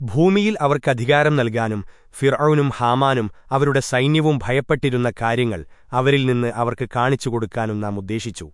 ഭൂമിയിൽ അവർക്ക് അധികാരം നൽകാനും ഫിർഔനും ഹാമാനും അവരുടെ സൈന്യവും ഭയപ്പെട്ടിരുന്ന കാര്യങ്ങൾ അവരിൽ നിന്ന് അവർക്ക് കാണിച്ചു കൊടുക്കാനും നാം ഉദ്ദേശിച്ചു.